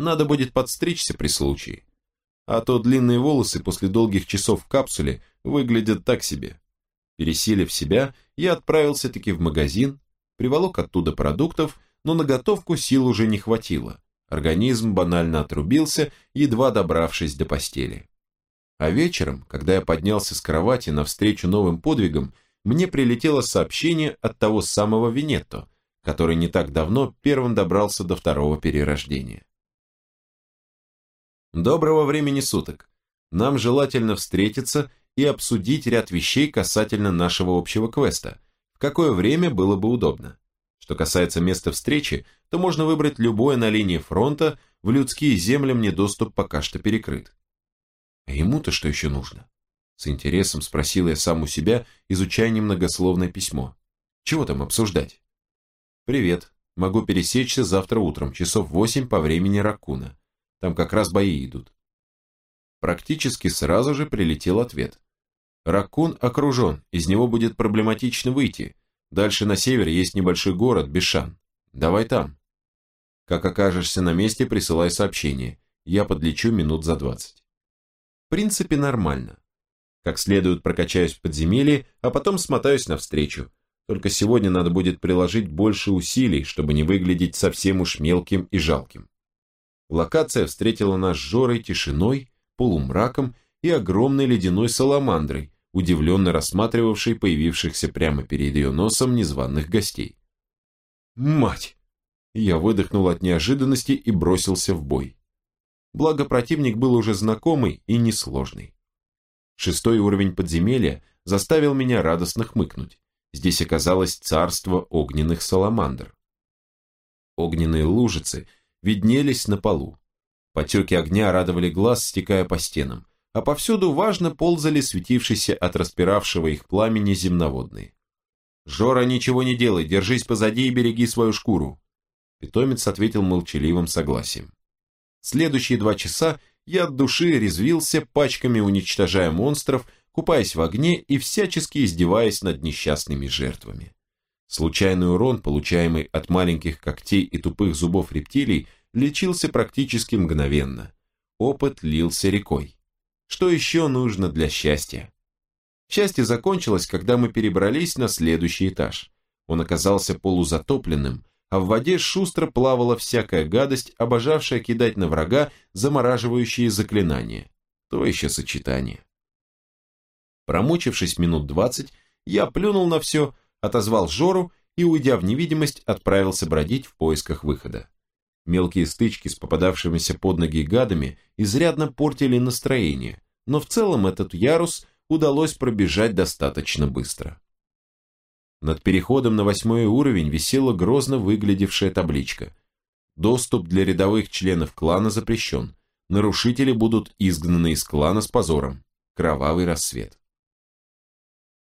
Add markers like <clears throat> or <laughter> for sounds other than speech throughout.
Надо будет подстричься при случае. А то длинные волосы после долгих часов в капсуле выглядят так себе. Пересилив себя, я отправился-таки в магазин, приволок оттуда продуктов, но на готовку сил уже не хватило. Организм банально отрубился, едва добравшись до постели. А вечером, когда я поднялся с кровати навстречу новым подвигам, мне прилетело сообщение от того самого Винетто, который не так давно первым добрался до второго перерождения. Доброго времени суток. Нам желательно встретиться и обсудить ряд вещей касательно нашего общего квеста. В какое время было бы удобно? Что касается места встречи, то можно выбрать любое на линии фронта, в людские земли мне доступ пока что перекрыт. А ему-то что еще нужно? С интересом спросил я сам у себя, изучая немногословное письмо. Чего там обсуждать? Привет. Могу пересечься завтра утром, часов восемь по времени Ракуна. Там как раз бои идут. Практически сразу же прилетел ответ. Ракун окружен, из него будет проблематично выйти. Дальше на север есть небольшой город, Бешан. Давай там. Как окажешься на месте, присылай сообщение. Я подлечу минут за двадцать принципе нормально. Как следует прокачаюсь в подземелье, а потом смотаюсь навстречу. Только сегодня надо будет приложить больше усилий, чтобы не выглядеть совсем уж мелким и жалким. Локация встретила нас жорой тишиной, полумраком и огромной ледяной саламандрой, удивленно рассматривавшей появившихся прямо перед ее носом незваных гостей. «Мать!» Я выдохнул от неожиданности и бросился в бой благо противник был уже знакомый и несложный. Шестой уровень подземелья заставил меня радостно хмыкнуть. Здесь оказалось царство огненных саламандр. Огненные лужицы виднелись на полу. Потеки огня радовали глаз, стекая по стенам, а повсюду важно ползали светившиеся от распиравшего их пламени земноводные. «Жора, ничего не делай, держись позади и береги свою шкуру!» Питомец ответил молчаливым согласием. Следующие два часа я от души резвился, пачками уничтожая монстров, купаясь в огне и всячески издеваясь над несчастными жертвами. Случайный урон, получаемый от маленьких когтей и тупых зубов рептилий, лечился практически мгновенно. Опыт лился рекой. Что еще нужно для счастья? Счастье закончилось, когда мы перебрались на следующий этаж. Он оказался полузатопленным, а в воде шустро плавала всякая гадость, обожавшая кидать на врага замораживающие заклинания. То еще сочетание. Промучившись минут двадцать, я плюнул на все, отозвал Жору и, уйдя в невидимость, отправился бродить в поисках выхода. Мелкие стычки с попадавшимися под ноги гадами изрядно портили настроение, но в целом этот ярус удалось пробежать достаточно быстро. Над переходом на восьмой уровень висела грозно выглядевшая табличка. Доступ для рядовых членов клана запрещен. Нарушители будут изгнаны из клана с позором. Кровавый рассвет.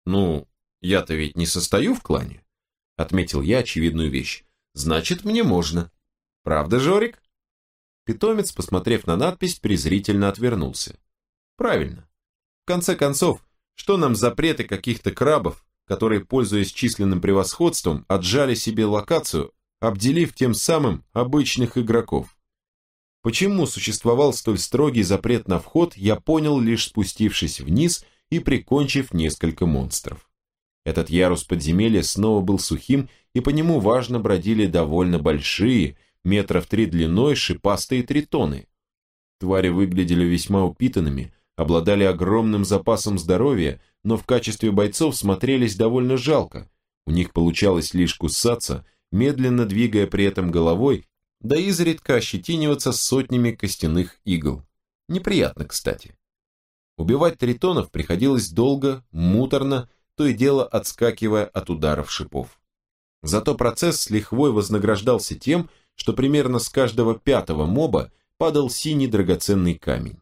«Ну, я-то ведь не состою в клане», — отметил я очевидную вещь. «Значит, мне можно. Правда, Жорик?» Питомец, посмотрев на надпись, презрительно отвернулся. «Правильно. В конце концов, что нам запреты каких-то крабов которые, пользуясь численным превосходством, отжали себе локацию, обделив тем самым обычных игроков. Почему существовал столь строгий запрет на вход, я понял, лишь спустившись вниз и прикончив несколько монстров. Этот ярус подземелья снова был сухим, и по нему важно бродили довольно большие, метров три длиной, шипастые тритоны. Твари выглядели весьма упитанными, обладали огромным запасом здоровья, но в качестве бойцов смотрелись довольно жалко. У них получалось лишь кусаться, медленно двигая при этом головой, да изредка ощетиниваться сотнями костяных игл. Неприятно, кстати. Убивать тритонов приходилось долго, муторно, то и дело отскакивая от ударов шипов. Зато процесс с лихвой вознаграждался тем, что примерно с каждого пятого моба падал синий драгоценный камень.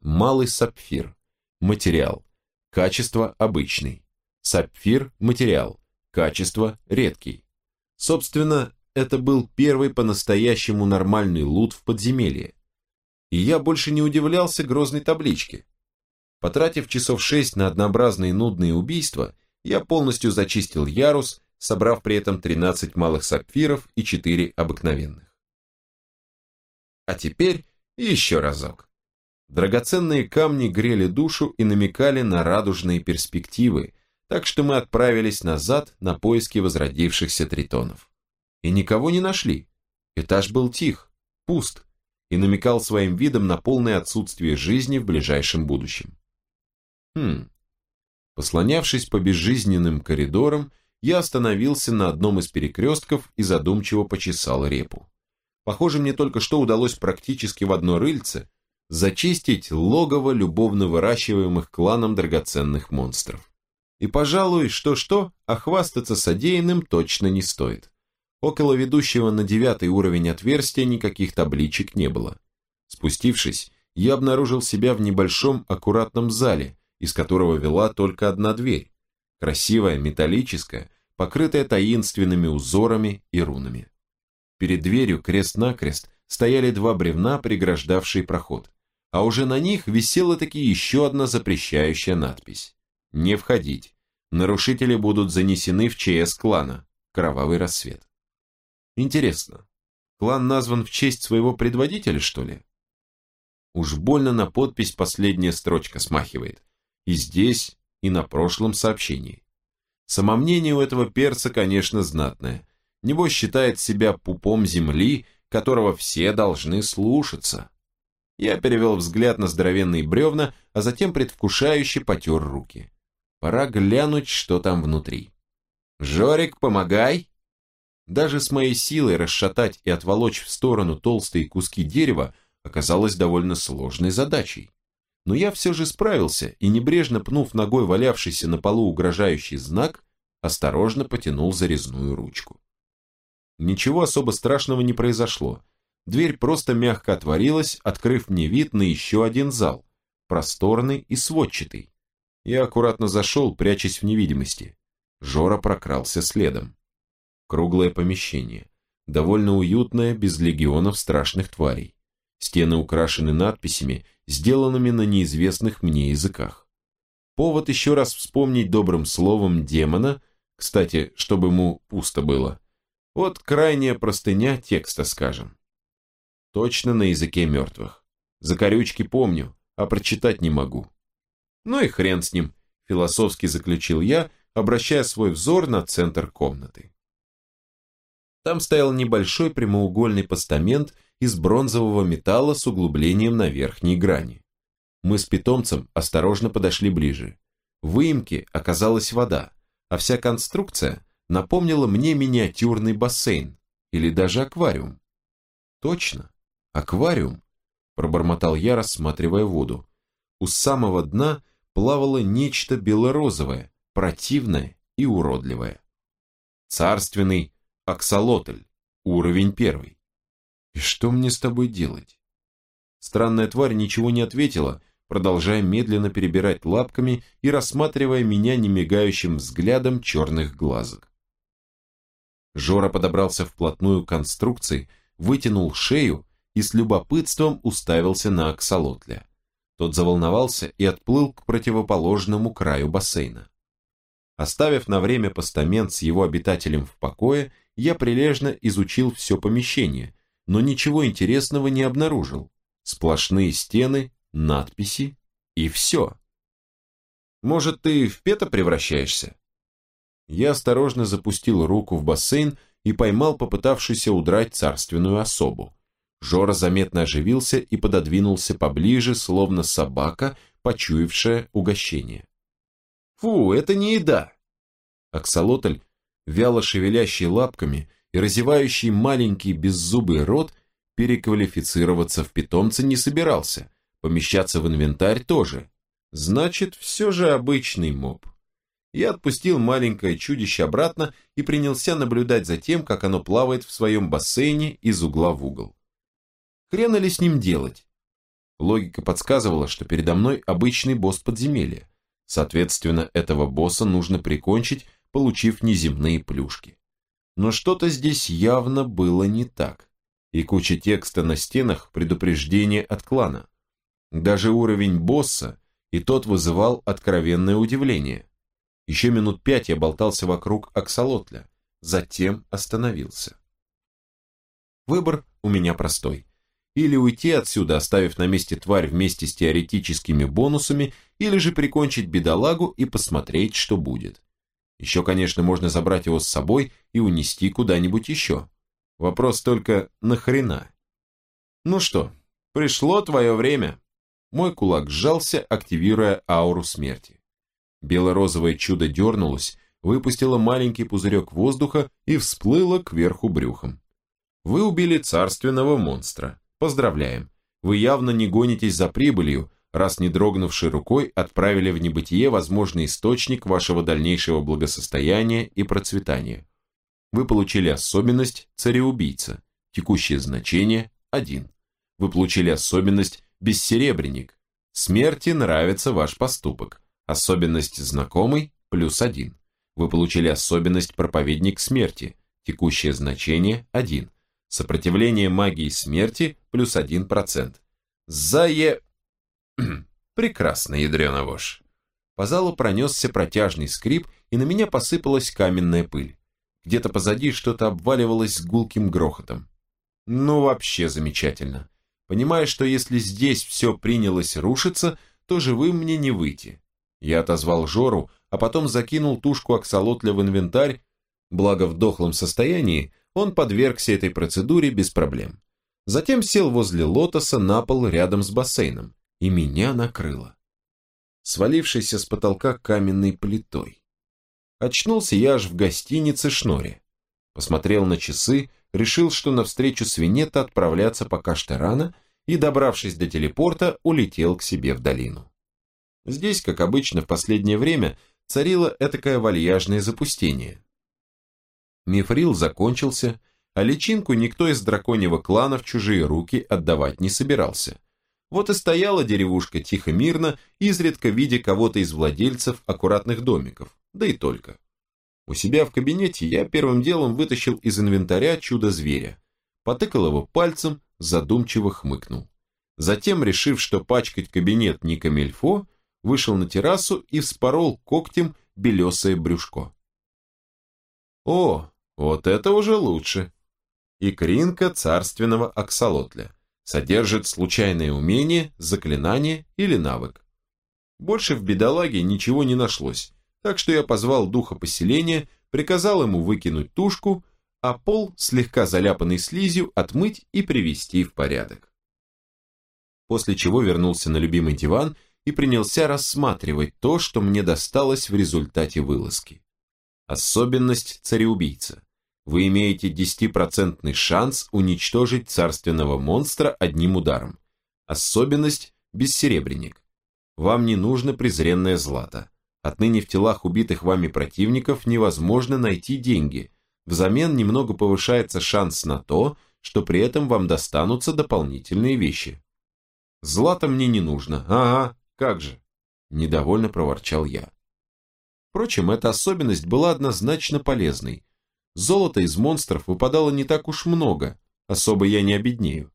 Малый сапфир. Материал. Качество обычный. Сапфир – материал. Качество редкий. Собственно, это был первый по-настоящему нормальный лут в подземелье. И я больше не удивлялся грозной табличке. Потратив часов шесть на однообразные нудные убийства, я полностью зачистил ярус, собрав при этом 13 малых сапфиров и 4 обыкновенных. А теперь еще разок. Драгоценные камни грели душу и намекали на радужные перспективы, так что мы отправились назад на поиски возродившихся тритонов. И никого не нашли. Этаж был тих, пуст, и намекал своим видом на полное отсутствие жизни в ближайшем будущем. Хм. Послонявшись по безжизненным коридорам, я остановился на одном из перекрестков и задумчиво почесал репу. Похоже, мне только что удалось практически в одно рыльце зачистить логово любовно выращиваемых кланом драгоценных монстров. И, пожалуй, что-что, а хвастаться содеянным точно не стоит. Около ведущего на девятый уровень отверстия никаких табличек не было. Спустившись, я обнаружил себя в небольшом аккуратном зале, из которого вела только одна дверь. Красивая, металлическая, покрытая таинственными узорами и рунами. Перед дверью крест-накрест стояли два бревна, преграждавшие проход, а уже на них висела таки еще одна запрещающая надпись. «Не входить. Нарушители будут занесены в ЧС клана. Кровавый рассвет». Интересно, клан назван в честь своего предводителя, что ли? Уж больно на подпись последняя строчка смахивает. И здесь, и на прошлом сообщении. Самомнение у этого перца, конечно, знатное. Небось считает себя пупом земли, которого все должны слушаться. Я перевел взгляд на здоровенные бревна, а затем предвкушающе потер руки. Пора глянуть, что там внутри. «Жорик, помогай!» Даже с моей силой расшатать и отволочь в сторону толстые куски дерева оказалось довольно сложной задачей. Но я все же справился и, небрежно пнув ногой валявшийся на полу угрожающий знак, осторожно потянул зарезную ручку. Ничего особо страшного не произошло. Дверь просто мягко отворилась, открыв мне вид на еще один зал, просторный и сводчатый. Я аккуратно зашел, прячась в невидимости. Жора прокрался следом. Круглое помещение. Довольно уютное, без легионов страшных тварей. Стены украшены надписями, сделанными на неизвестных мне языках. Повод еще раз вспомнить добрым словом демона, кстати, чтобы ему пусто было. Вот крайняя простыня текста, скажем. Точно на языке мертвых. Закорючки помню, а прочитать не могу. Ну и хрен с ним, философски заключил я, обращая свой взор на центр комнаты. Там стоял небольшой прямоугольный постамент из бронзового металла с углублением на верхней грани. Мы с питомцем осторожно подошли ближе. В выемке оказалась вода, а вся конструкция напомнила мне миниатюрный бассейн или даже аквариум. Точно, аквариум, пробормотал я, рассматривая воду. У самого дна плавало нечто белорозовое, противное и уродливое. Царственный Аксолотль, уровень первый. И что мне с тобой делать? Странная тварь ничего не ответила, продолжая медленно перебирать лапками и рассматривая меня немигающим взглядом черных глазок. Жора подобрался вплотную к конструкции, вытянул шею и с любопытством уставился на аксолотля. Тот заволновался и отплыл к противоположному краю бассейна. Оставив на время постамент с его обитателем в покое, я прилежно изучил все помещение, но ничего интересного не обнаружил. Сплошные стены, надписи и все. Может, ты в пета превращаешься? Я осторожно запустил руку в бассейн и поймал попытавшуюся удрать царственную особу. Жора заметно оживился и пододвинулся поближе, словно собака, почуявшая угощение. «Фу, это не еда!» Аксолотль вяло шевелящий лапками разевающий маленький беззубый рот, переквалифицироваться в питомца не собирался, помещаться в инвентарь тоже. Значит, все же обычный моб. Я отпустил маленькое чудище обратно и принялся наблюдать за тем, как оно плавает в своем бассейне из угла в угол. Хрена ли с ним делать? Логика подсказывала, что передо мной обычный босс подземелья. Соответственно, этого босса нужно прикончить получив неземные плюшки. Но что-то здесь явно было не так. И куча текста на стенах предупреждение от клана. Даже уровень босса и тот вызывал откровенное удивление. Еще минут пять я болтался вокруг аксолотля, затем остановился. Выбор у меня простой. или уйти отсюда, оставив на месте тварь вместе с теоретическими бонусами, или же прикончить бедолагу и посмотреть, что будет. Еще, конечно, можно забрать его с собой и унести куда-нибудь еще. Вопрос только нахрена? Ну что, пришло твое время. Мой кулак сжался, активируя ауру смерти. Бело-розовое чудо дернулось, выпустило маленький пузырек воздуха и всплыло кверху брюхом. Вы убили царственного монстра. Поздравляем. Вы явно не гонитесь за прибылью, раз не дрогнувшей рукой отправили в небытие возможный источник вашего дальнейшего благосостояния и процветания. Вы получили особенность цареубийца, текущее значение 1. Вы получили особенность бессеребренник. Смерти нравится ваш поступок. Особенность знакомый плюс 1. Вы получили особенность проповедник смерти, текущее значение 1. Сопротивление магии смерти плюс 1%. Зае... <clears throat> Прекрасно, ядрена вошь. По залу пронесся протяжный скрип, и на меня посыпалась каменная пыль. Где-то позади что-то обваливалось с гулким грохотом. Ну, вообще замечательно. Понимая, что если здесь все принялось рушиться, то живым мне не выйти. Я отозвал Жору, а потом закинул тушку аксолотля в инвентарь, благо в дохлом состоянии он подвергся этой процедуре без проблем. Затем сел возле лотоса на пол рядом с бассейном, и меня накрыло. Свалившийся с потолка каменной плитой. Очнулся я аж в гостинице Шноре. Посмотрел на часы, решил, что навстречу свинета отправляться пока что рано, и, добравшись до телепорта, улетел к себе в долину. Здесь, как обычно в последнее время, царило этакое вальяжное запустение. Мифрил закончился, а личинку никто из драконьего клана в чужие руки отдавать не собирался. Вот и стояла деревушка тихо-мирно, изредка видя кого-то из владельцев аккуратных домиков, да и только. У себя в кабинете я первым делом вытащил из инвентаря чудо-зверя, потыкал его пальцем, задумчиво хмыкнул. Затем, решив, что пачкать кабинет не камельфо, вышел на террасу и вспорол когтем белесое брюшко. О, вот это уже лучше. Икринка царственного аксолотля. Содержит случайное умение, заклинание или навык. Больше в бедолаге ничего не нашлось, так что я позвал духа поселения, приказал ему выкинуть тушку, а пол, слегка заляпанный слизью, отмыть и привести в порядок. После чего вернулся на любимый диван и принялся рассматривать то, что мне досталось в результате вылазки. Особенность цареубийца. Вы имеете 10% шанс уничтожить царственного монстра одним ударом. Особенность – бессеребренник. Вам не нужно презренное злато. Отныне в телах убитых вами противников невозможно найти деньги. Взамен немного повышается шанс на то, что при этом вам достанутся дополнительные вещи. Злато мне не нужно. Ага, как же. Недовольно проворчал я. Впрочем, эта особенность была однозначно полезной. Золота из монстров выпадало не так уж много, особо я не обеднею.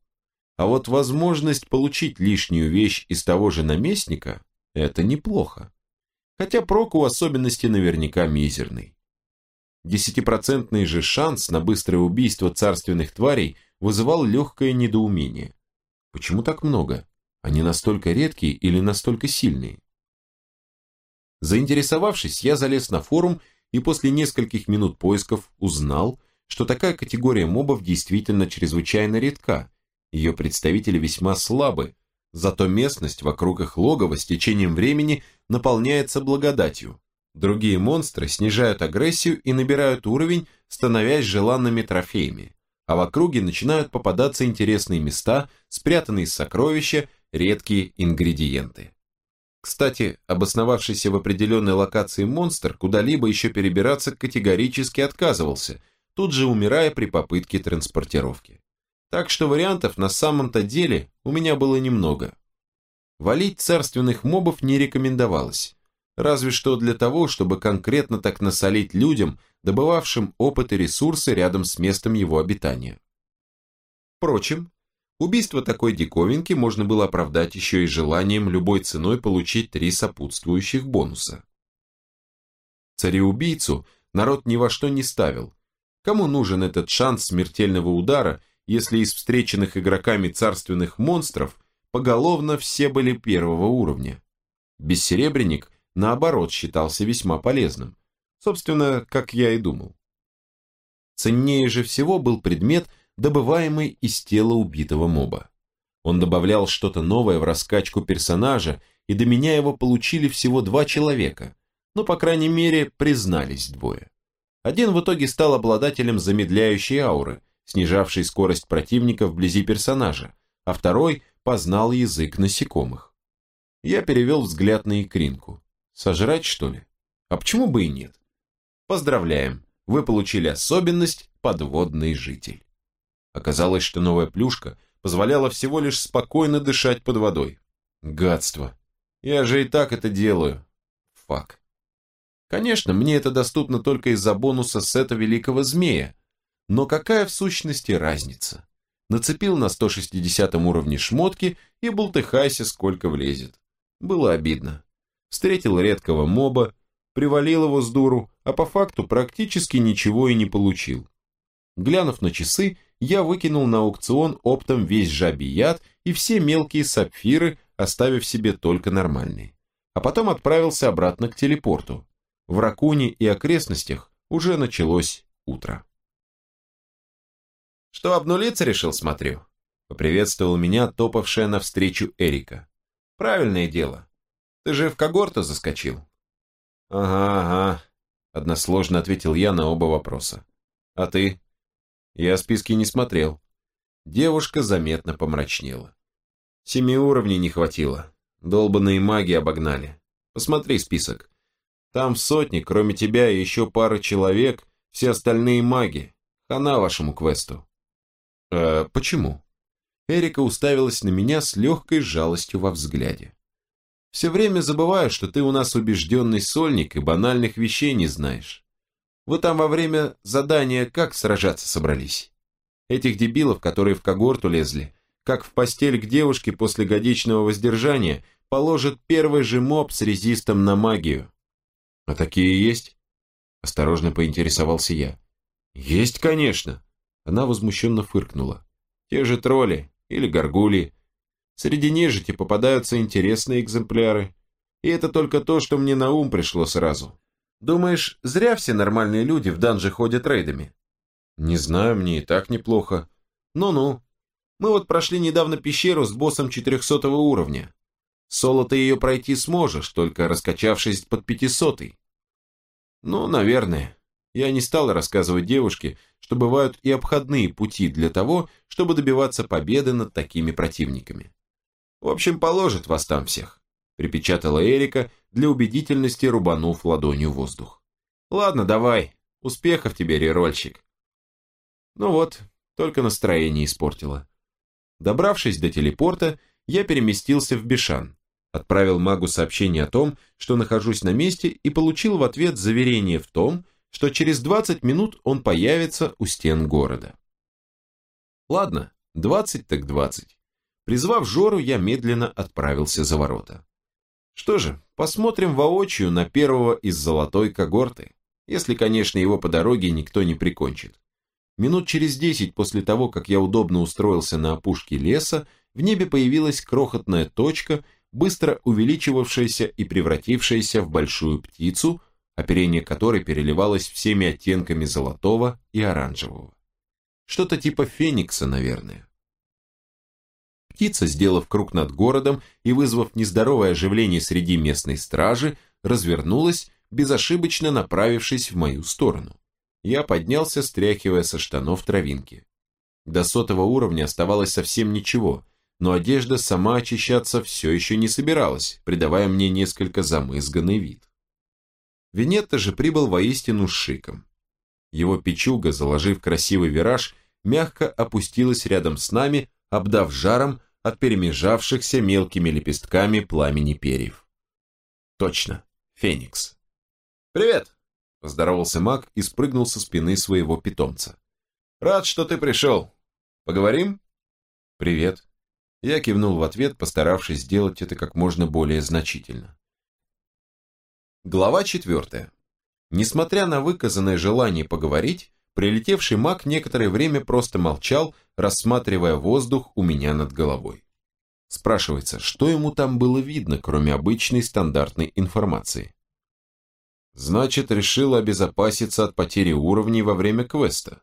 А вот возможность получить лишнюю вещь из того же наместника – это неплохо. Хотя прок у особенности наверняка мизерный. Десятипроцентный же шанс на быстрое убийство царственных тварей вызывал легкое недоумение. Почему так много? Они настолько редкие или настолько сильные? Заинтересовавшись, я залез на форум и после нескольких минут поисков узнал, что такая категория мобов действительно чрезвычайно редка, ее представители весьма слабы, зато местность вокруг их логова с течением времени наполняется благодатью. Другие монстры снижают агрессию и набирают уровень, становясь желанными трофеями, а в округе начинают попадаться интересные места, спрятанные сокровища, редкие ингредиенты. Кстати, обосновавшийся в определенной локации монстр куда-либо еще перебираться категорически отказывался, тут же умирая при попытке транспортировки. Так что вариантов на самом-то деле у меня было немного. Валить царственных мобов не рекомендовалось, разве что для того, чтобы конкретно так насолить людям, добывавшим опыт и ресурсы рядом с местом его обитания. Впрочем, Убийство такой диковинки можно было оправдать еще и желанием любой ценой получить три сопутствующих бонуса. Цареубийцу народ ни во что не ставил. Кому нужен этот шанс смертельного удара, если из встреченных игроками царственных монстров поголовно все были первого уровня. Бессеребренник, наоборот, считался весьма полезным. Собственно, как я и думал. Ценнее же всего был предмет, добываемый из тела убитого моба. Он добавлял что-то новое в раскачку персонажа, и до меня его получили всего два человека, но, по крайней мере, признались двое. Один в итоге стал обладателем замедляющей ауры, снижавшей скорость противника вблизи персонажа, а второй познал язык насекомых. Я перевел взгляд на икринку. Сожрать, что ли? А почему бы и нет? Поздравляем, вы получили особенность «подводный житель». Оказалось, что новая плюшка позволяла всего лишь спокойно дышать под водой. Гадство. Я же и так это делаю. Фак. Конечно, мне это доступно только из-за бонуса сета Великого Змея, но какая в сущности разница? Нацепил на 160 уровне шмотки и бултыхайся сколько влезет. Было обидно. Встретил редкого моба, привалил его с дуру, а по факту практически ничего и не получил. Глянув на часы, я выкинул на аукцион оптом весь жабий и все мелкие сапфиры, оставив себе только нормальные. А потом отправился обратно к телепорту. В Ракуне и окрестностях уже началось утро. «Что, обнулиться решил, смотрю?» Поприветствовал меня топавшая навстречу Эрика. «Правильное дело. Ты же в когорту заскочил?» «Ага, ага», — односложно ответил я на оба вопроса. «А ты?» Я списки не смотрел. Девушка заметно помрачнела. Семи уровней не хватило. Долбанные маги обогнали. Посмотри список. Там в сотне, кроме тебя и еще пары человек, все остальные маги. Хана вашему квесту. Э, почему? Эрика уставилась на меня с легкой жалостью во взгляде. Все время забываю, что ты у нас убежденный сольник и банальных вещей не знаешь. Вы там во время задания как сражаться собрались? Этих дебилов, которые в когорту лезли, как в постель к девушке после годичного воздержания, положит первый же моб с резистом на магию. А такие есть? Осторожно поинтересовался я. Есть, конечно. Она возмущенно фыркнула. Те же тролли или горгули. Среди нежити попадаются интересные экземпляры. И это только то, что мне на ум пришло сразу. Думаешь, зря все нормальные люди в данже ходят рейдами? Не знаю, мне и так неплохо. Ну-ну. Мы вот прошли недавно пещеру с боссом 400 уровня. Соло ты ее пройти сможешь, только раскачавшись под 500 -й. Ну, наверное. Я не стал рассказывать девушке, что бывают и обходные пути для того, чтобы добиваться победы над такими противниками. В общем, положит вас там всех припечатала Эрика, для убедительности рубанув ладонью воздух. Ладно, давай, успехов тебе, рерольщик. Ну вот, только настроение испортило. Добравшись до телепорта, я переместился в Бешан, отправил магу сообщение о том, что нахожусь на месте и получил в ответ заверение в том, что через 20 минут он появится у стен города. Ладно, 20 так 20. Призвав Жору, я медленно отправился за ворота. Что же, посмотрим воочию на первого из золотой когорты, если, конечно, его по дороге никто не прикончит. Минут через десять после того, как я удобно устроился на опушке леса, в небе появилась крохотная точка, быстро увеличивавшаяся и превратившаяся в большую птицу, оперение которой переливалось всеми оттенками золотого и оранжевого. Что-то типа феникса, наверное. Птица, сделав круг над городом и вызвав нездоровое оживление среди местной стражи, развернулась, безошибочно направившись в мою сторону. Я поднялся, стряхивая со штанов травинки. До сотого уровня оставалось совсем ничего, но одежда сама очищаться все еще не собиралась, придавая мне несколько замызганный вид. Винетта же прибыл воистину с шиком. Его печуга, заложив красивый вираж, мягко опустилась рядом с нами, обдав жаром от перемежавшихся мелкими лепестками пламени перьев. Точно, Феникс. «Привет!» – поздоровался маг и спрыгнул со спины своего питомца. «Рад, что ты пришел. Поговорим?» «Привет». Я кивнул в ответ, постаравшись сделать это как можно более значительно. Глава четвертая. Несмотря на выказанное желание поговорить, прилетевший маг некоторое время просто молчал, рассматривая воздух у меня над головой. Спрашивается, что ему там было видно, кроме обычной стандартной информации? Значит, решил обезопаситься от потери уровней во время квеста.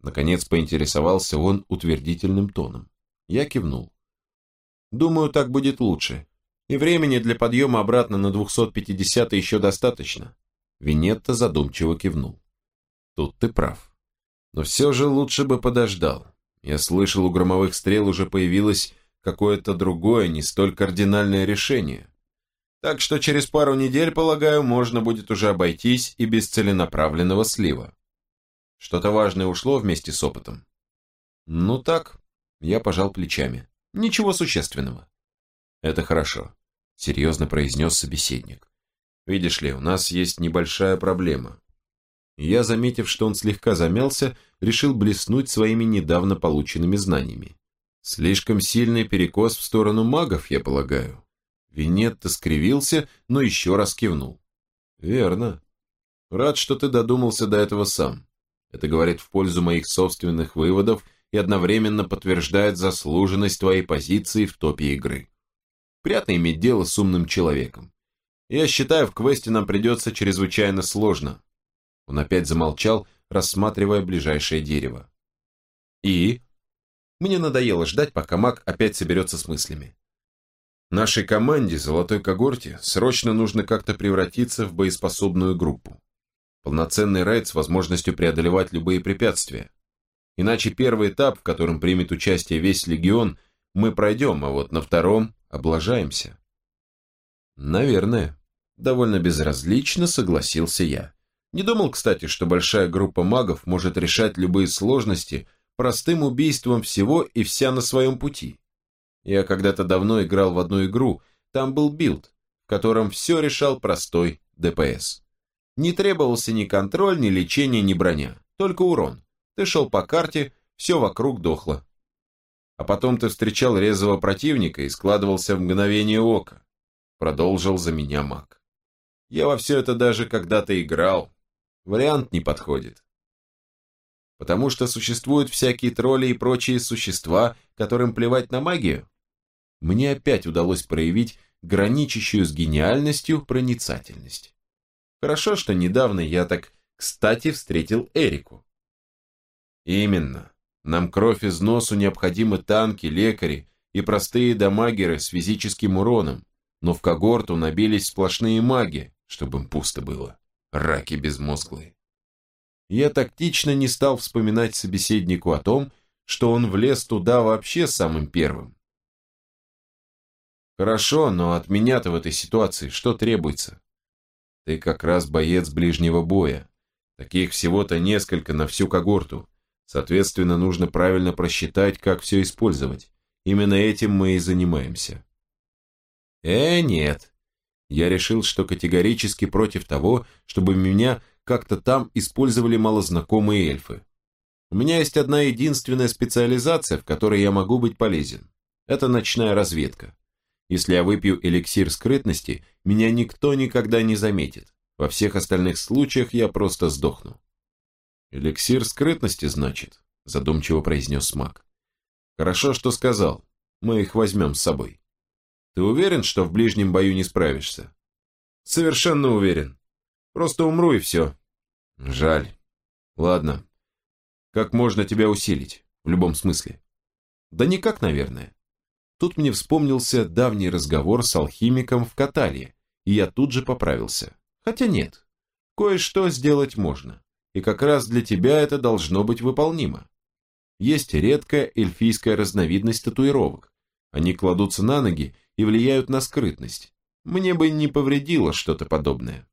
Наконец поинтересовался он утвердительным тоном. Я кивнул. Думаю, так будет лучше. И времени для подъема обратно на 250 еще достаточно. Винетта задумчиво кивнул. Тут ты прав. Но все же лучше бы подождал. Я слышал, у громовых стрел уже появилось какое-то другое, не столь кардинальное решение. Так что через пару недель, полагаю, можно будет уже обойтись и без целенаправленного слива. Что-то важное ушло вместе с опытом. Ну так, я пожал плечами. Ничего существенного. Это хорошо, серьезно произнес собеседник. Видишь ли, у нас есть небольшая проблема. Я, заметив, что он слегка замялся, решил блеснуть своими недавно полученными знаниями. Слишком сильный перекос в сторону магов, я полагаю. Винетто скривился, но еще раз кивнул. Верно. Рад, что ты додумался до этого сам. Это говорит в пользу моих собственных выводов и одновременно подтверждает заслуженность твоей позиции в топе игры. Приятно иметь дело с умным человеком. Я считаю, в квесте нам придется чрезвычайно сложно. Он опять замолчал, рассматривая ближайшее дерево. И? Мне надоело ждать, пока маг опять соберется с мыслями. Нашей команде, золотой когорте, срочно нужно как-то превратиться в боеспособную группу. Полноценный рейд с возможностью преодолевать любые препятствия. Иначе первый этап, в котором примет участие весь легион, мы пройдем, а вот на втором облажаемся. Наверное. Довольно безразлично согласился я. Не думал, кстати, что большая группа магов может решать любые сложности простым убийством всего и вся на своем пути. Я когда-то давно играл в одну игру, там был билд, в котором все решал простой ДПС. Не требовался ни контроль, ни лечение, ни броня, только урон. Ты шел по карте, все вокруг дохло. А потом ты встречал резвого противника и складывался в мгновение ока. Продолжил за меня маг. Я во все это даже когда-то играл. Вариант не подходит. Потому что существуют всякие тролли и прочие существа, которым плевать на магию. Мне опять удалось проявить граничащую с гениальностью проницательность. Хорошо, что недавно я так, кстати, встретил Эрику. Именно. Нам кровь из носу необходимы танки, лекари и простые дамагеры с физическим уроном, но в когорту набились сплошные маги, чтобы им пусто было. Раки безмозглые. Я тактично не стал вспоминать собеседнику о том, что он влез туда вообще самым первым. Хорошо, но от меня-то в этой ситуации что требуется? Ты как раз боец ближнего боя. Таких всего-то несколько на всю когорту. Соответственно, нужно правильно просчитать, как все использовать. Именно этим мы и занимаемся. Э, нет. Я решил, что категорически против того, чтобы меня как-то там использовали малознакомые эльфы. У меня есть одна единственная специализация, в которой я могу быть полезен. Это ночная разведка. Если я выпью эликсир скрытности, меня никто никогда не заметит. Во всех остальных случаях я просто сдохну. «Эликсир скрытности, значит?» – задумчиво произнес маг. «Хорошо, что сказал. Мы их возьмем с собой. Ты уверен, что в ближнем бою не справишься?» «Совершенно уверен. Просто умру и все». «Жаль. Ладно. Как можно тебя усилить? В любом смысле?» «Да никак, наверное. Тут мне вспомнился давний разговор с алхимиком в Каталье, и я тут же поправился. Хотя нет, кое-что сделать можно и как раз для тебя это должно быть выполнимо. Есть редкая эльфийская разновидность татуировок. Они кладутся на ноги и влияют на скрытность. Мне бы не повредило что-то подобное.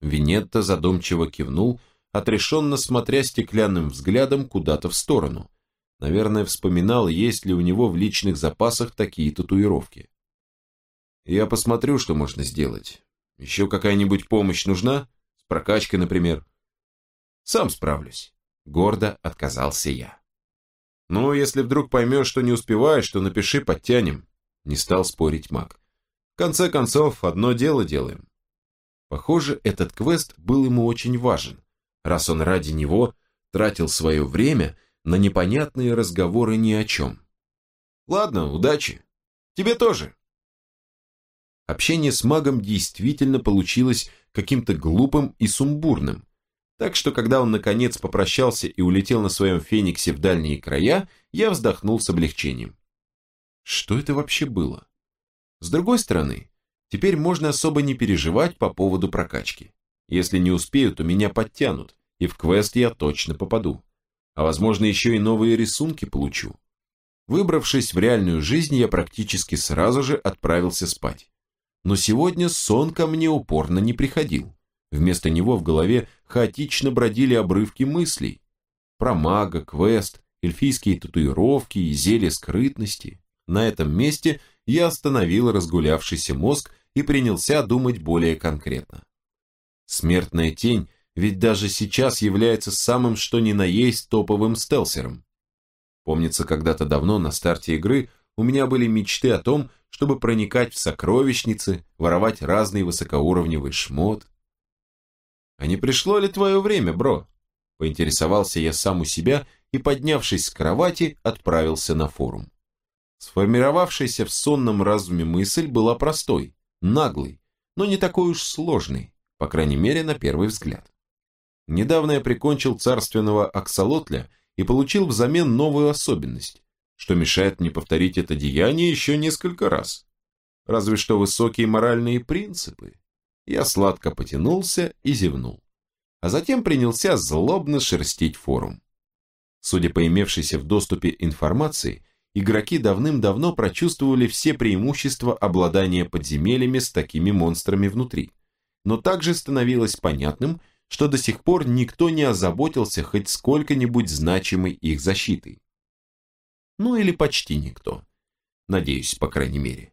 Винетта задумчиво кивнул, отрешенно смотря стеклянным взглядом куда-то в сторону. Наверное, вспоминал, есть ли у него в личных запасах такие татуировки. Я посмотрю, что можно сделать. Еще какая-нибудь помощь нужна? С прокачкой, например? Сам справлюсь. Гордо отказался я. Ну, если вдруг поймешь, что не успеваешь, то напиши, подтянем. Не стал спорить маг. В конце концов, одно дело делаем. Похоже, этот квест был ему очень важен, раз он ради него тратил свое время на непонятные разговоры ни о чем. Ладно, удачи. Тебе тоже. Общение с магом действительно получилось каким-то глупым и сумбурным, так что когда он наконец попрощался и улетел на своем фениксе в дальние края, я вздохнул с облегчением. Что это вообще было? С другой стороны, теперь можно особо не переживать по поводу прокачки. Если не успею, то меня подтянут, и в квест я точно попаду. А возможно еще и новые рисунки получу. Выбравшись в реальную жизнь, я практически сразу же отправился спать. Но сегодня сон ко мне упорно не приходил. Вместо него в голове хаотично бродили обрывки мыслей. Про мага, квест, эльфийские татуировки и зелья скрытности. На этом месте я остановил разгулявшийся мозг и принялся думать более конкретно. Смертная тень ведь даже сейчас является самым что ни на есть топовым стелсером. Помнится, когда-то давно на старте игры у меня были мечты о том, чтобы проникать в сокровищницы, воровать разный высокоуровневый шмот, «А не пришло ли твое время, бро?» Поинтересовался я сам у себя и, поднявшись с кровати, отправился на форум. Сформировавшаяся в сонном разуме мысль была простой, наглой, но не такой уж сложной, по крайней мере, на первый взгляд. Недавно я прикончил царственного аксолотля и получил взамен новую особенность, что мешает мне повторить это деяние еще несколько раз. Разве что высокие моральные принципы. Я сладко потянулся и зевнул. А затем принялся злобно шерстить форум. Судя по имевшейся в доступе информации, игроки давным-давно прочувствовали все преимущества обладания подземельями с такими монстрами внутри. Но также становилось понятным, что до сих пор никто не озаботился хоть сколько-нибудь значимой их защитой. Ну или почти никто. Надеюсь, по крайней мере.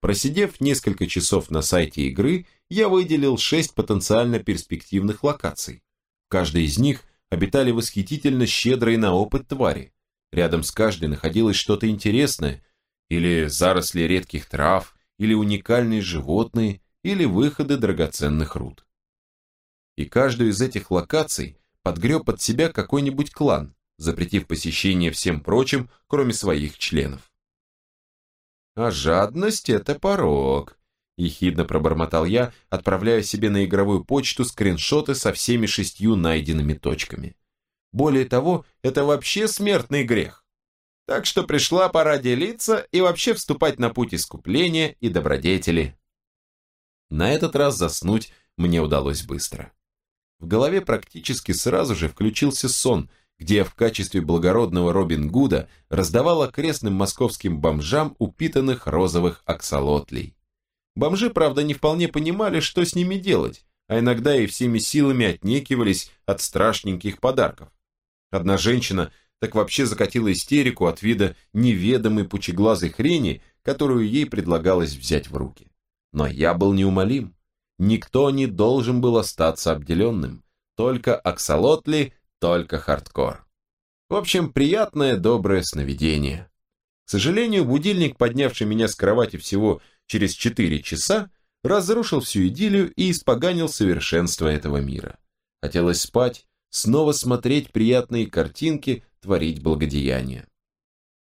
Просидев несколько часов на сайте игры, я выделил шесть потенциально перспективных локаций. В каждой из них обитали восхитительно щедрые на опыт твари. Рядом с каждой находилось что-то интересное, или заросли редких трав, или уникальные животные, или выходы драгоценных руд. И каждую из этих локаций подгреб под себя какой-нибудь клан, запретив посещение всем прочим, кроме своих членов. А жадность – это порог. Ехидно пробормотал я, отправляя себе на игровую почту скриншоты со всеми шестью найденными точками. Более того, это вообще смертный грех. Так что пришла пора делиться и вообще вступать на путь искупления и добродетели. На этот раз заснуть мне удалось быстро. В голове практически сразу же включился сон, где я в качестве благородного Робин Гуда раздавал окрестным московским бомжам упитанных розовых аксолотлей. Бомжи, правда, не вполне понимали, что с ними делать, а иногда и всеми силами отнекивались от страшненьких подарков. Одна женщина так вообще закатила истерику от вида неведомой пучеглазой хрени, которую ей предлагалось взять в руки. Но я был неумолим. Никто не должен был остаться обделенным. Только аксолотли только хардкор. В общем, приятное доброе сновидение. К сожалению, будильник, поднявший меня с кровати всего через 4 часа, разрушил всю идиллию и испоганил совершенство этого мира. Хотелось спать, снова смотреть приятные картинки, творить благодеяния.